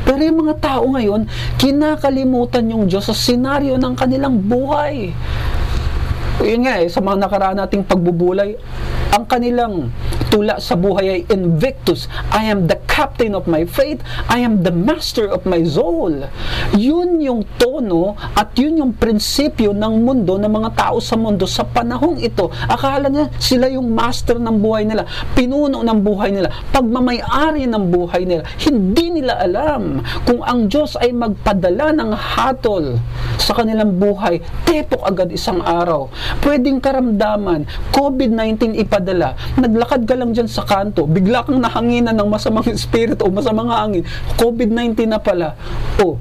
Pero yung mga tao ngayon, kinakalimutan yung Diyos sa senaryo ng kanilang buhay. Yun nga eh, sa mga nakaraan nating pagbubulay, ang kanilang tula sa buhay ay invictus. I am the captain of my faith. I am the master of my soul. Yun yung tono at yun yung prinsipyo ng mundo ng mga tao sa mundo sa panahong ito. Akala niya sila yung master ng buhay nila, pinuno ng buhay nila, pagmamayari ng buhay nila. Hindi nila alam kung ang Diyos ay magpadala ng hatol sa kanilang buhay, tepok agad isang araw. Pwedeng karamdaman, COVID-19 ipadala, naglakad ka lang dyan sa kanto, bigla kang nahanginan ng masamang spirit o masamang hangin, COVID-19 na pala. O,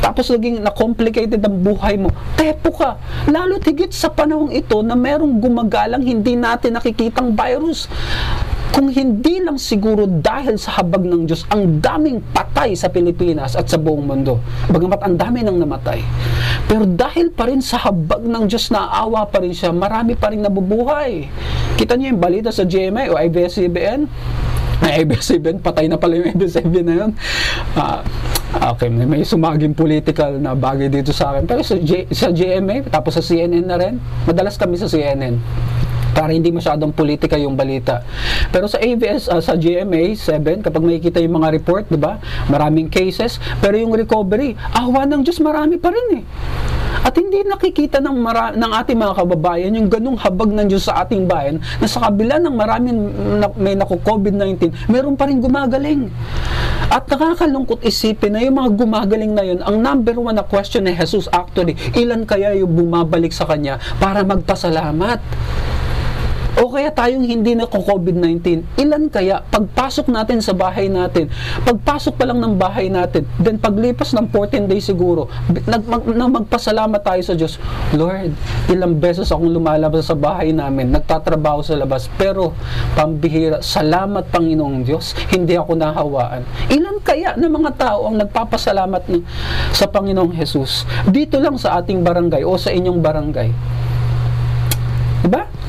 tapos naging na-complicated ang buhay mo, tepo ka. Lalo tigit sa panahong ito na merong gumagalang hindi natin nakikitang virus. Kung hindi lang siguro dahil sa habag ng Diyos, ang daming patay sa Pilipinas at sa buong mundo. Bagamat ang dami nang namatay. Pero dahil pa rin sa habag ng Diyos na awa pa rin siya, marami pa rin nabubuhay. Kita niyo yung balita sa GMA o IBS-CBN? Ay, ABS-CBN, patay na pala yung ABS-CBN na yun. Uh, okay, may, may sumaging political na bagay dito sa akin. Pero sa, G, sa GMA, tapos sa CNN na rin, madalas kami sa CNN para hindi masyadong politika yung balita. Pero sa ABS, uh, sa GMA 7, kapag makikita yung mga report, di ba? Maraming cases, pero yung recovery, awa ng Diyos, marami pa rin eh. At hindi nakikita ng, mara- ng ating mga kababayan yung ganung habag ng Diyos sa ating bayan na sa kabila ng maraming na, may naku COVID-19, meron pa rin gumagaling. At nakakalungkot isipin na yung mga gumagaling na yun, ang number one na question ni Jesus actually, ilan kaya yung bumabalik sa Kanya para magpasalamat? O kaya tayong hindi na COVID-19, ilan kaya pagpasok natin sa bahay natin, pagpasok pa lang ng bahay natin, then paglipas ng 14 days siguro, nag, mag, na magpasalamat tayo sa Diyos, Lord, ilang beses akong lumalabas sa bahay namin, nagtatrabaho sa labas, pero pambihira, salamat Panginoong Diyos, hindi ako nahawaan. Ilan kaya na mga tao ang nagpapasalamat ng, sa Panginoong Jesus dito lang sa ating barangay o sa inyong barangay? Diba?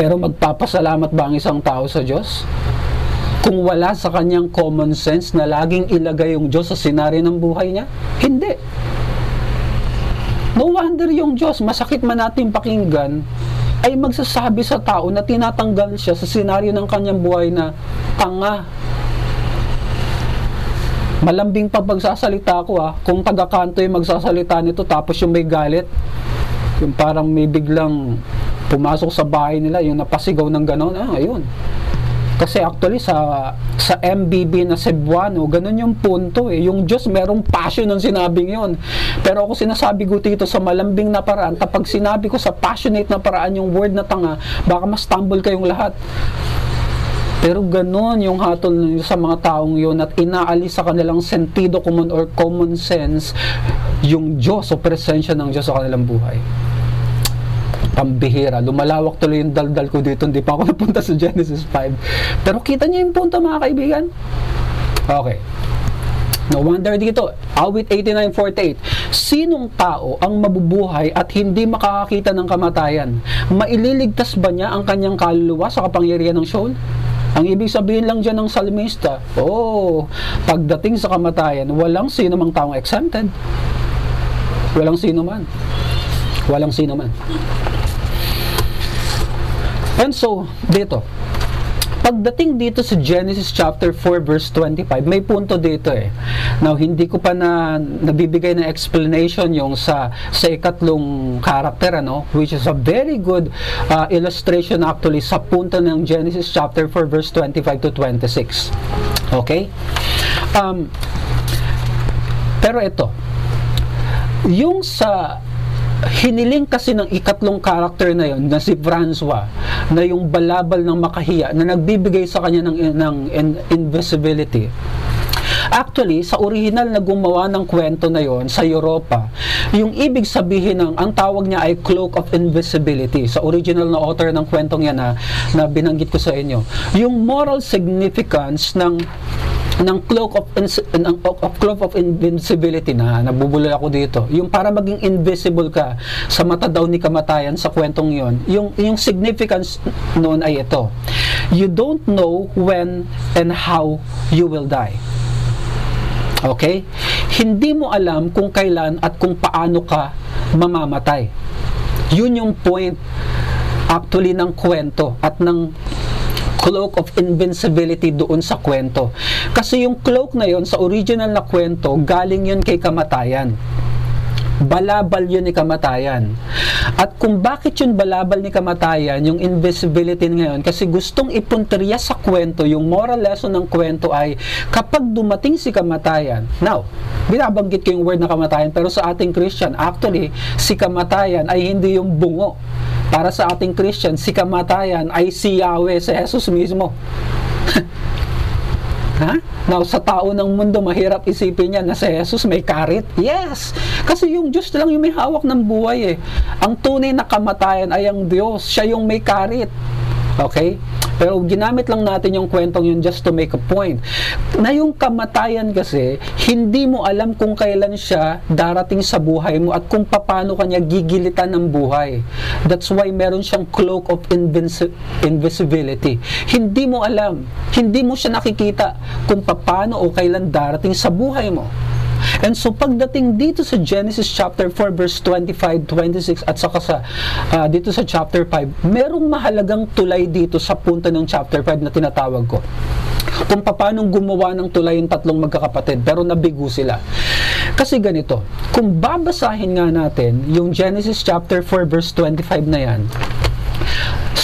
Pero magpapasalamat ba ang isang tao sa Diyos? Kung wala sa kanyang common sense na laging ilagay yung Diyos sa senaryo ng buhay niya? Hindi. No wonder yung Diyos, masakit man natin pakinggan, ay magsasabi sa tao na tinatanggal siya sa senaryo ng kanyang buhay na tanga. Malambing pa pagsasalita ko ah. Kung taga-kanto yung magsasalita nito tapos yung may galit, yung parang may biglang pumasok sa bahay nila, yung napasigaw ng gano'n, ah, ayun. Kasi actually sa sa MBB na Cebuano, ganun yung punto eh. Yung Diyos merong passion ng sinabing yon. Pero ako sinasabi ko dito sa malambing na paraan, kapag sinabi ko sa passionate na paraan yung word na tanga, baka mas stumble kayong lahat. Pero ganun yung hatol sa mga taong yon at inaalis sa kanilang sentido common or common sense yung Diyos o presensya ng Diyos sa kanilang buhay pambihira. Lumalawak tuloy yung daldal ko dito. Hindi pa ako napunta sa Genesis 5. Pero kita niyo yung punto mga kaibigan. Okay. No wonder dito, awit 89.48, Sinong tao ang mabubuhay at hindi makakakita ng kamatayan? Maililigtas ba niya ang kanyang kaluluwa sa kapangyarihan ng soul? Ang ibig sabihin lang dyan ng salmista, oh, pagdating sa kamatayan, walang sino mang taong exempted. Walang sino man. Walang sino man. And so, dito, pagdating dito sa Genesis chapter 4 verse 25, may punto dito eh. Now, hindi ko pa na nabibigay na explanation yung sa sa ikatlong character ano, which is a very good uh, illustration actually sa punto ng Genesis chapter 4 verse 25 to 26. Okay? Um, pero ito, yung sa hiniling kasi ng ikatlong karakter na yon na si Francois na yung balabal ng makahiya na nagbibigay sa kanya ng, ng invisibility Actually, sa original na gumawa ng kwento na yon sa Europa, yung ibig sabihin ng, ang tawag niya ay cloak of invisibility. Sa original na author ng kwentong yan na, na binanggit ko sa inyo. Yung moral significance ng ng cloak of, ng, of cloak of invincibility na nabubulol ako dito. Yung para maging invisible ka sa mata daw ni kamatayan sa kwentong yon yung yung significance noon ay ito. You don't know when and how you will die. Okay? Hindi mo alam kung kailan at kung paano ka mamamatay. Yun yung point actually ng kwento at ng cloak of invincibility doon sa kwento. Kasi yung cloak na yon sa original na kwento, galing yun kay kamatayan balabal yun ni kamatayan. At kung bakit yun balabal ni kamatayan, yung invisibility ngayon, kasi gustong ipunteriya sa kwento, yung moral lesson ng kwento ay kapag dumating si kamatayan, now, binabanggit ko yung word na kamatayan, pero sa ating Christian, actually, si kamatayan ay hindi yung bungo. Para sa ating Christian, si kamatayan ay si Yahweh, si Jesus mismo. [laughs] Ha? Now, sa tao ng mundo, mahirap isipin niya na si Jesus may karit. Yes! Kasi yung Diyos lang yung may hawak ng buhay eh. Ang tunay na kamatayan ay ang Diyos. Siya yung may karit. Okay? Pero ginamit lang natin yung kwentong yun just to make a point. Na yung kamatayan kasi, hindi mo alam kung kailan siya darating sa buhay mo at kung paano kanya gigilitan ng buhay. That's why meron siyang cloak of invinci- invisibility. Hindi mo alam, hindi mo siya nakikita kung paano o kailan darating sa buhay mo. And so pagdating dito sa Genesis chapter 4 verse 25, 26 at saka sa uh, dito sa chapter 5, merong mahalagang tulay dito sa punta ng chapter 5 na tinatawag ko kung paano gumawa ng tulay yung tatlong magkakapatid pero nabigo sila. Kasi ganito, kung babasahin nga natin yung Genesis chapter 4 verse 25 na yan,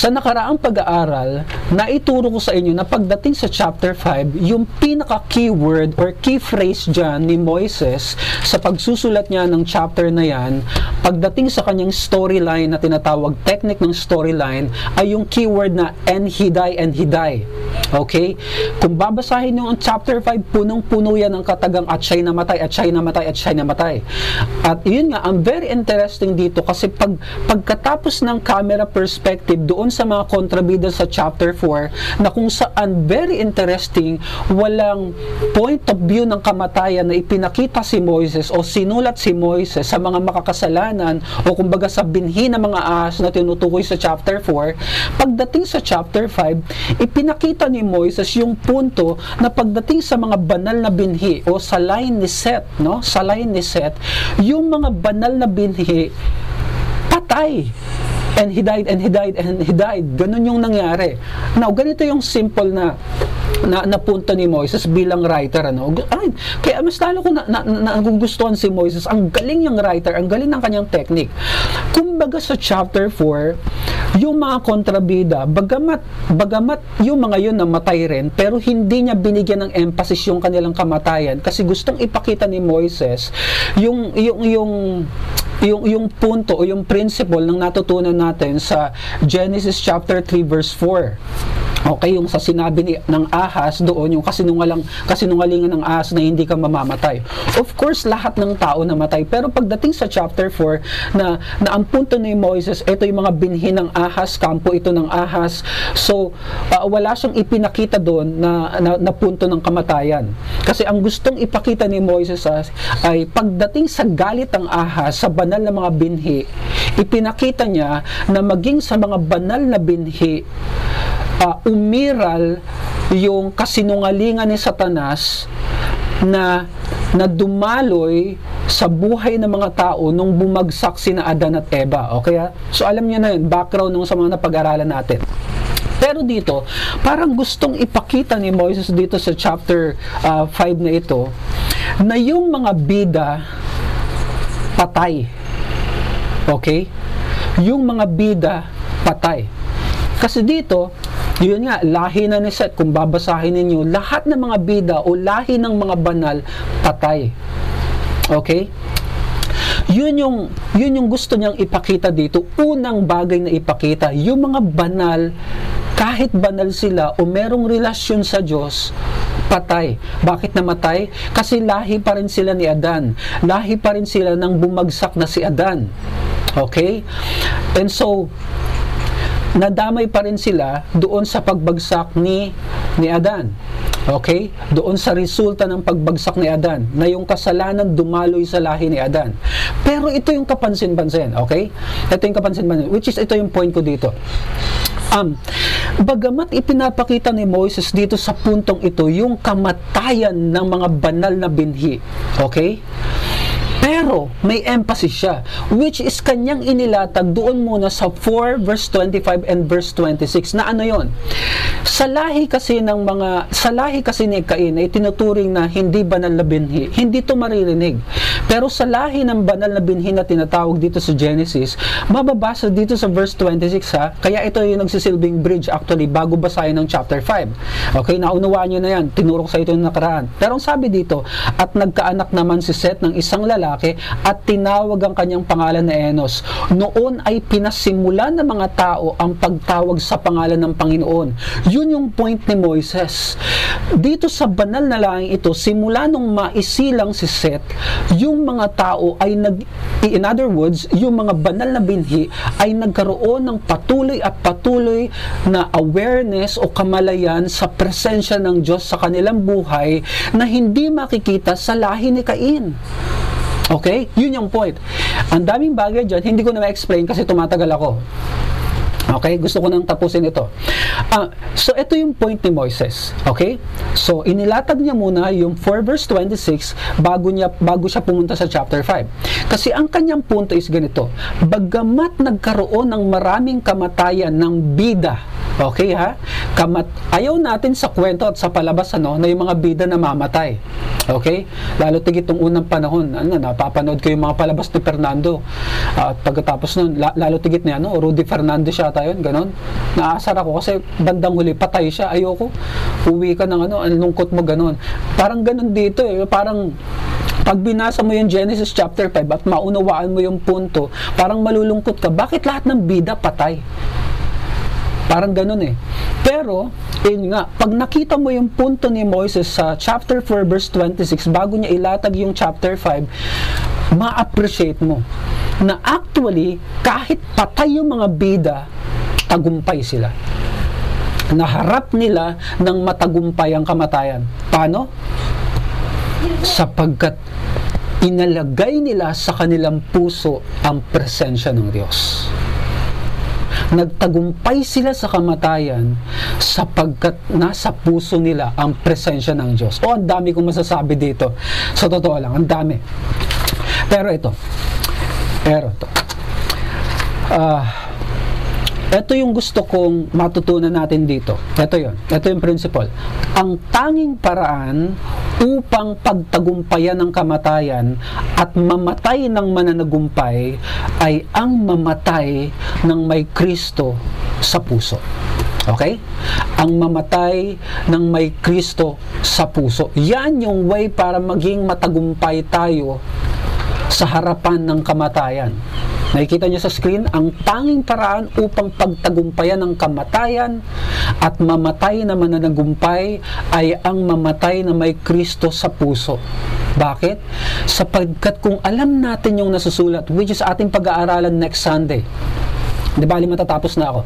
sa nakaraang pag-aaral, naituro ko sa inyo na pagdating sa chapter 5, yung pinaka-keyword or key phrase dyan ni Moises sa pagsusulat niya ng chapter na yan, pagdating sa kanyang storyline na tinatawag technique ng storyline, ay yung keyword na and he die and he die. Okay? Kung babasahin niyo ang chapter 5, punong-puno yan ng katagang at siya'y namatay, at siya'y namatay, at siya'y namatay. At yun nga, ang very interesting dito kasi pag, pagkatapos ng camera perspective doon sa mga kontrabida sa chapter 4 na kung saan very interesting walang point of view ng kamatayan na ipinakita si Moises o sinulat si Moises sa mga makakasalanan o kumbaga sa binhi ng mga ahas na tinutukoy sa chapter 4 pagdating sa chapter 5 ipinakita ni Moises yung punto na pagdating sa mga banal na binhi o sa line ni Seth no? Sa line ni Seth yung mga banal na binhi patay and he died and he died and he died. Ganun yung nangyari. Now, ganito yung simple na na napunta ni Moises bilang writer ano? Ay kaya mas lalo ko na, na, na, nagugustuhan si Moises. Ang galing niyang writer ang galing ng kanyang technique. Kumbaga sa chapter 4 yung mga kontrabida bagamat bagamat yung mga yun namatay rin pero hindi niya binigyan ng emphasis yung kanilang kamatayan kasi gustong ipakita ni Moises yung yung yung yung, yung punto o yung principle ng natutunan natin sa Genesis chapter 3 verse 4. Okay, yung sa sinabi ni, ng ahas doon, yung kasinungalang, kasinungalingan ng ahas na hindi ka mamamatay. Of course, lahat ng tao namatay. Pero pagdating sa chapter 4, na, na ang punto ni Moses, ito yung mga binhi ng ahas, kampo ito ng ahas. So, uh, wala siyang ipinakita doon na, na, na punto ng kamatayan. Kasi ang gustong ipakita ni Moses uh, ay pagdating sa galit ng ahas, sa banal na mga binhi, ipinakita niya na maging sa mga banal na binhi, uh, umiral yung kasinungalingan ni Satanas na na dumaloy sa buhay ng mga tao nung bumagsak sina Adan at Eva. Okay? So alam niyo na yun, background nung sa mga napag-aralan natin. Pero dito, parang gustong ipakita ni Moses dito sa chapter uh, 5 na ito, na yung mga bida patay. Okay? Yung mga bida patay. Kasi dito, yun nga, lahi na ni Seth, kung babasahin ninyo, lahat ng mga bida o lahi ng mga banal, patay. Okay? Yun yung, yun yung gusto niyang ipakita dito. Unang bagay na ipakita, yung mga banal, kahit banal sila o merong relasyon sa Diyos, patay. Bakit namatay? Kasi lahi pa rin sila ni Adan. Lahi pa rin sila ng bumagsak na si Adan. Okay? And so, nadamay pa rin sila doon sa pagbagsak ni ni Adan. Okay? Doon sa resulta ng pagbagsak ni Adan, na yung kasalanan dumaloy sa lahi ni Adan. Pero ito yung kapansin-pansin, okay? Ito yung kapansin-pansin, which is ito yung point ko dito. Um, bagamat ipinapakita ni Moses dito sa puntong ito yung kamatayan ng mga banal na binhi, okay? Pero may emphasis siya which is kanyang inilatag doon muna sa 4 verse 25 and verse 26 na ano yon? Sa lahi kasi ng mga sa lahi kasi ni Cain ay tinuturing na hindi banal na binhi. Hindi to maririnig. Pero sa lahi ng banal na binhi na tinatawag dito sa Genesis, mababasa dito sa verse 26 ha. Kaya ito yung nagsisilbing bridge actually bago basahin ng chapter 5. Okay, naunawaan niyo na yan. Tinuro ko sa ito yung nakaraan. Pero ang sabi dito, at nagkaanak naman si Seth ng isang lalaki at tinawag ang kanyang pangalan na Enos. Noon ay pinasimulan ng mga tao ang pagtawag sa pangalan ng Panginoon. Yun yung point ni Moises. Dito sa banal na langit ito, simula nung maisilang si Seth, yung mga tao ay nag, in other words, yung mga banal na binhi ay nagkaroon ng patuloy at patuloy na awareness o kamalayan sa presensya ng Diyos sa kanilang buhay na hindi makikita sa lahi ni Cain. Okay? Yun yung point. Ang daming bagay dyan, hindi ko na ma-explain kasi tumatagal ako. Okay? Gusto ko nang tapusin ito. Uh, so, ito yung point ni Moises. Okay? So, inilatag niya muna yung 4 verse 26 bago, niya, bago siya pumunta sa chapter 5. Kasi ang kanyang punto is ganito. Bagamat nagkaroon ng maraming kamatayan ng bida, okay ha? Kamat ayaw natin sa kwento at sa palabas ano, na yung mga bida na mamatay. Okay? Lalo tigit tong unang panahon, ano, napapanood ko yung mga palabas ni Fernando. At uh, pagkatapos nun, lalo tigit niya, ano, Rudy Fernandez siya yata yun, ganon. Naasar ako kasi bandang huli, patay siya, ayoko. Uwi ka ng ano, ang lungkot mo, ganon. Parang ganon dito eh, parang pag binasa mo yung Genesis chapter 5 at maunawaan mo yung punto, parang malulungkot ka. Bakit lahat ng bida patay? Parang ganun eh. Pero, yun nga, pag nakita mo yung punto ni Moses sa chapter 4 verse 26, bago niya ilatag yung chapter 5, ma-appreciate mo na actually, kahit patay yung mga bida, tagumpay sila. Naharap nila ng matagumpay ang kamatayan. Paano? Sapagkat inalagay nila sa kanilang puso ang presensya ng Diyos. Nagtagumpay sila sa kamatayan sapagkat nasa puso nila ang presensya ng Diyos. O, ang dami kong masasabi dito. Sa totoo lang, ang dami. Pero ito, pero ito, ah, uh, ito yung gusto kong matutunan natin dito. Ito yon. Ito yung principle. Ang tanging paraan upang pagtagumpayan ng kamatayan at mamatay ng mananagumpay ay ang mamatay ng may Kristo sa puso. Okay? Ang mamatay ng may Kristo sa puso. Yan yung way para maging matagumpay tayo sa harapan ng kamatayan. Nakikita niyo sa screen, ang tanging paraan upang pagtagumpayan ng kamatayan at mamatay na mananagumpay ay ang mamatay na may Kristo sa puso. Bakit? Sapagkat kung alam natin yung nasusulat, which is ating pag-aaralan next Sunday, Di bali matatapos na ako.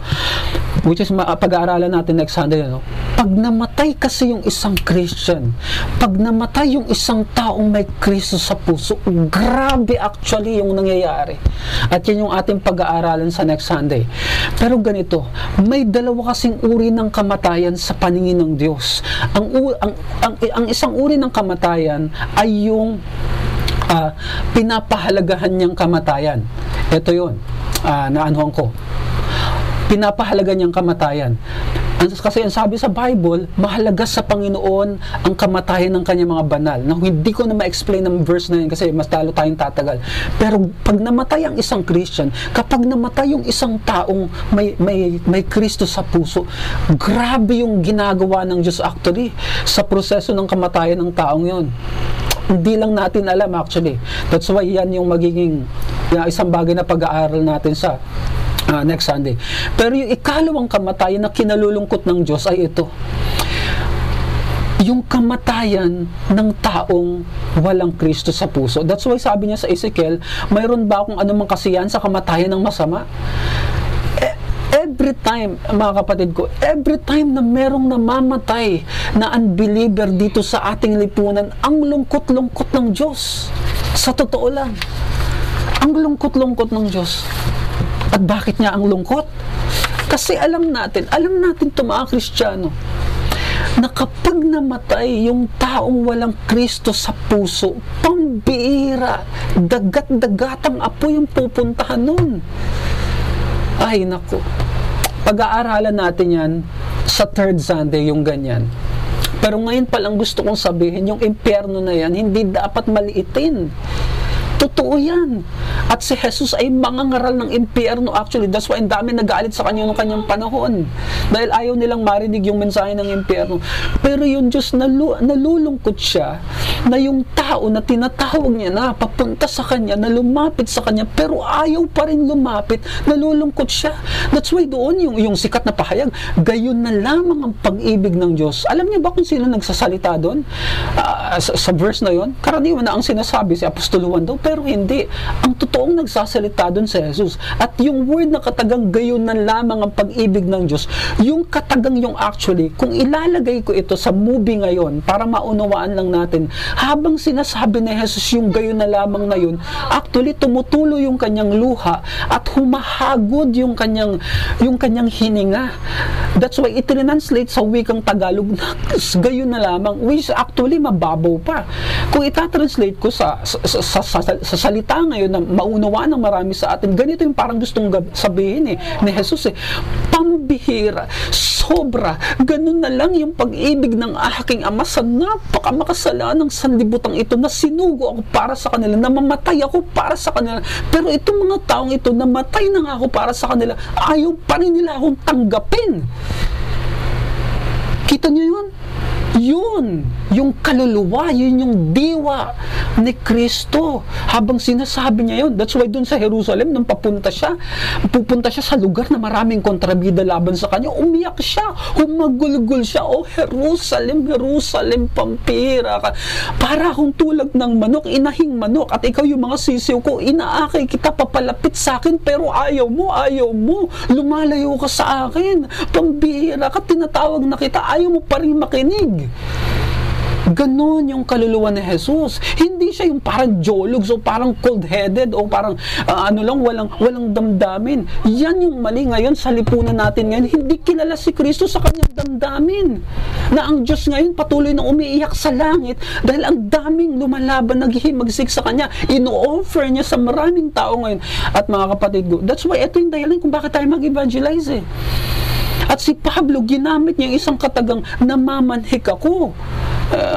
Which is pag-aaralan natin next Sunday. No? Pag namatay kasi yung isang Christian, pag namatay yung isang taong may Kristo sa puso, grabe actually yung nangyayari. At yan yung ating pag-aaralan sa next Sunday. Pero ganito, may dalawa kasing uri ng kamatayan sa paningin ng Diyos. Ang, ang, ang, ang isang uri ng kamatayan ay yung uh, pinapahalagahan niyang kamatayan. Ito yon uh, naanuhan ko. Pinapahalaga niyang kamatayan. Kasi ang sabi sa Bible, mahalaga sa Panginoon ang kamatayan ng kanyang mga banal. Na hindi ko na ma-explain ang verse na yun kasi mas talo tayong tatagal. Pero pag namatay ang isang Christian, kapag namatay yung isang taong may, may, may Kristo sa puso, grabe yung ginagawa ng Diyos actually sa proseso ng kamatayan ng taong yon hindi lang natin alam actually. That's why yan yung magiging yung isang bagay na pag-aaral natin sa uh, next Sunday. Pero yung ikalawang kamatayan na kinalulungkot ng Diyos ay ito. Yung kamatayan ng taong walang Kristo sa puso. That's why sabi niya sa Ezekiel, mayroon ba akong anumang kasiyan sa kamatayan ng masama? Every time, mga kapatid ko, every time na merong namamatay na unbeliever dito sa ating lipunan, ang lungkot-lungkot ng Diyos. Sa totoo lang. Ang lungkot-lungkot ng Diyos. At bakit niya ang lungkot? Kasi alam natin, alam natin ito mga Kristiyano, na kapag namatay yung taong walang Kristo sa puso, pambira, dagat-dagatang apoy yung pupuntahan nun. Ay, nako. Pag-aaralan natin yan sa third Sunday, yung ganyan. Pero ngayon pa lang gusto kong sabihin, yung impyerno na yan, hindi dapat maliitin. Totoo yan. At si Jesus ay mangangaral ng impyerno actually. That's why ang dami nagalit sa kanya noong kanyang panahon. Dahil ayaw nilang marinig yung mensahe ng impyerno. Pero yung Diyos, nalu nalulungkot siya na yung tao na tinatawag niya na papunta sa kanya, na lumapit sa kanya, pero ayaw pa rin lumapit, nalulungkot siya. That's why doon yung, yung sikat na pahayag, gayon na lamang ang pag-ibig ng Diyos. Alam niyo ba kung sino nagsasalita doon? Uh, sa, sa verse na yon karaniwan na ang sinasabi si Apostol Juan daw, pero hindi. Ang totoong nagsasalita doon si Jesus. At yung word na katagang gayon na lamang ang pag-ibig ng Diyos, yung katagang yung actually, kung ilalagay ko ito sa movie ngayon, para maunawaan lang natin, habang sinasabi ni Jesus yung gayon na lamang na yun, actually tumutulo yung kanyang luha at humahagod yung kanyang yung kanyang hininga. That's why it translate sa wikang Tagalog na [laughs] gayon na lamang, which actually mababaw pa. Kung itatranslate ko sa, sa, sa, sa, sa salita ngayon na maunawa ng marami sa atin, ganito yung parang gustong sabihin eh, ni Jesus eh, pambihira, sobra, ganun na lang yung pag-ibig ng aking ama sa napakamakasalanan ng sanlibutang ito na sinugo ako para sa kanila, na mamatay ako para sa kanila. Pero itong mga taong ito, namatay na nga ako para sa kanila, ayaw pa rin nila akong tanggapin. Kita niyo yun? Yun, yung kaluluwa, yun yung diwa ni Kristo. Habang sinasabi niya yun, that's why dun sa Jerusalem, nung papunta siya, pupunta siya sa lugar na maraming kontrabida laban sa kanya, umiyak siya, humagulgul siya, oh Jerusalem, Jerusalem, pampira ka. Para akong tulag ng manok, inahing manok, at ikaw yung mga sisiw ko, inaakay kita, papalapit sa akin, pero ayaw mo, ayaw mo, lumalayo ka sa akin, pambira ka, tinatawag na kita, ayaw mo pa rin makinig. sangue. Ganon yung kaluluwa ni Jesus. Hindi siya yung parang jologs o parang cold-headed o parang uh, ano lang, walang, walang damdamin. Yan yung mali ngayon sa lipunan natin ngayon. Hindi kilala si Kristo sa kanyang damdamin. Na ang Diyos ngayon patuloy na umiiyak sa langit dahil ang daming lumalaban, naghihimagsik sa kanya. Ino-offer niya sa maraming tao ngayon. At mga kapatid ko, that's why ito yung dahilan kung bakit tayo mag-evangelize eh. At si Pablo, ginamit niya isang katagang namamanhik ako. Uh,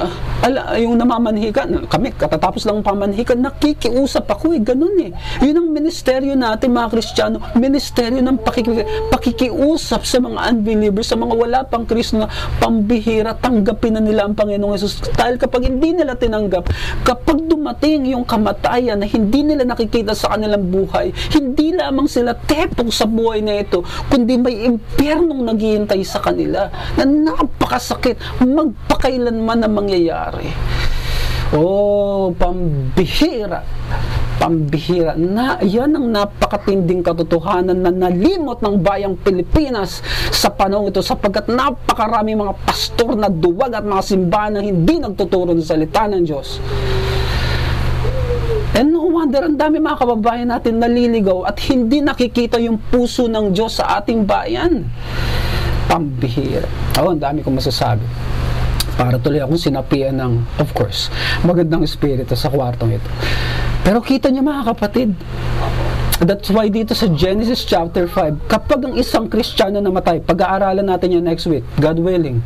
ala, yung namamanhikan, kami, katatapos lang ng pamanhikan, nakikiusap ako eh, ganun eh. Yun ang ministeryo natin mga Kristiyano, ministeryo ng pakiki, pakikiusap sa mga unbelievers, sa mga wala pang Kristo na pambihira, tanggapin na nila ang Panginoong Yesus. Dahil kapag hindi nila tinanggap, kapag dumating yung kamatayan na hindi nila nakikita sa kanilang buhay, hindi lamang sila tepong sa buhay na ito, kundi may impyernong naghihintay sa kanila na napakasakit, magpakailanman na mangyayari. Oh, pambihira. Pambihira. Na, yan ang napakatinding katotohanan na nalimot ng bayang Pilipinas sa panahon ito sapagkat napakarami mga pastor na duwag at mga simbahan na hindi nagtuturo ng salita ng Diyos. And no wonder, ang dami mga kababayan natin naliligaw at hindi nakikita yung puso ng Diyos sa ating bayan. Pambihira. Oh, ang dami kong masasabi para tuloy akong sinapian ng, of course, magandang espiritu sa kwartong ito. Pero kita niyo mga kapatid, That's why dito sa Genesis chapter 5, kapag ang isang Kristiyano namatay, pag-aaralan natin yan next week, God willing,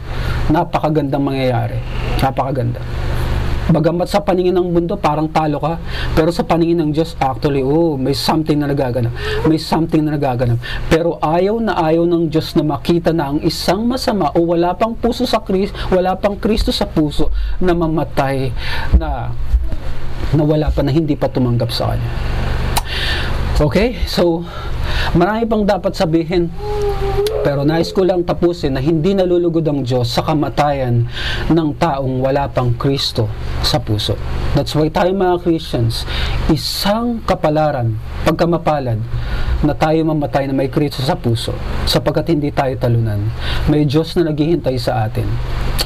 napakagandang mangyayari. Napakaganda. Bagamat sa paningin ng mundo, parang talo ka. Pero sa paningin ng Diyos, actually, oh, may something na nagaganap. May something na nagaganap. Pero ayaw na ayaw ng Diyos na makita na ang isang masama o wala pang puso sa Kristo, wala pang Kristo sa puso na mamatay na na wala pa na hindi pa tumanggap sa Kanya. Okay? So, marami pang dapat sabihin. Pero nais ko lang tapusin na hindi nalulugod ang Diyos sa kamatayan ng taong wala pang Kristo sa puso. That's why tayo mga Christians, isang kapalaran, pagkamapalad, na tayo mamatay na may Kristo sa puso sapagkat hindi tayo talunan. May Diyos na naghihintay sa atin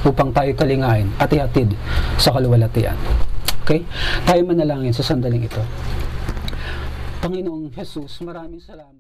upang tayo kalingain at ihatid sa kaluwalhatian. Okay? Tayo manalangin sa sandaling ito. Panginoong Jesus, maraming salamat.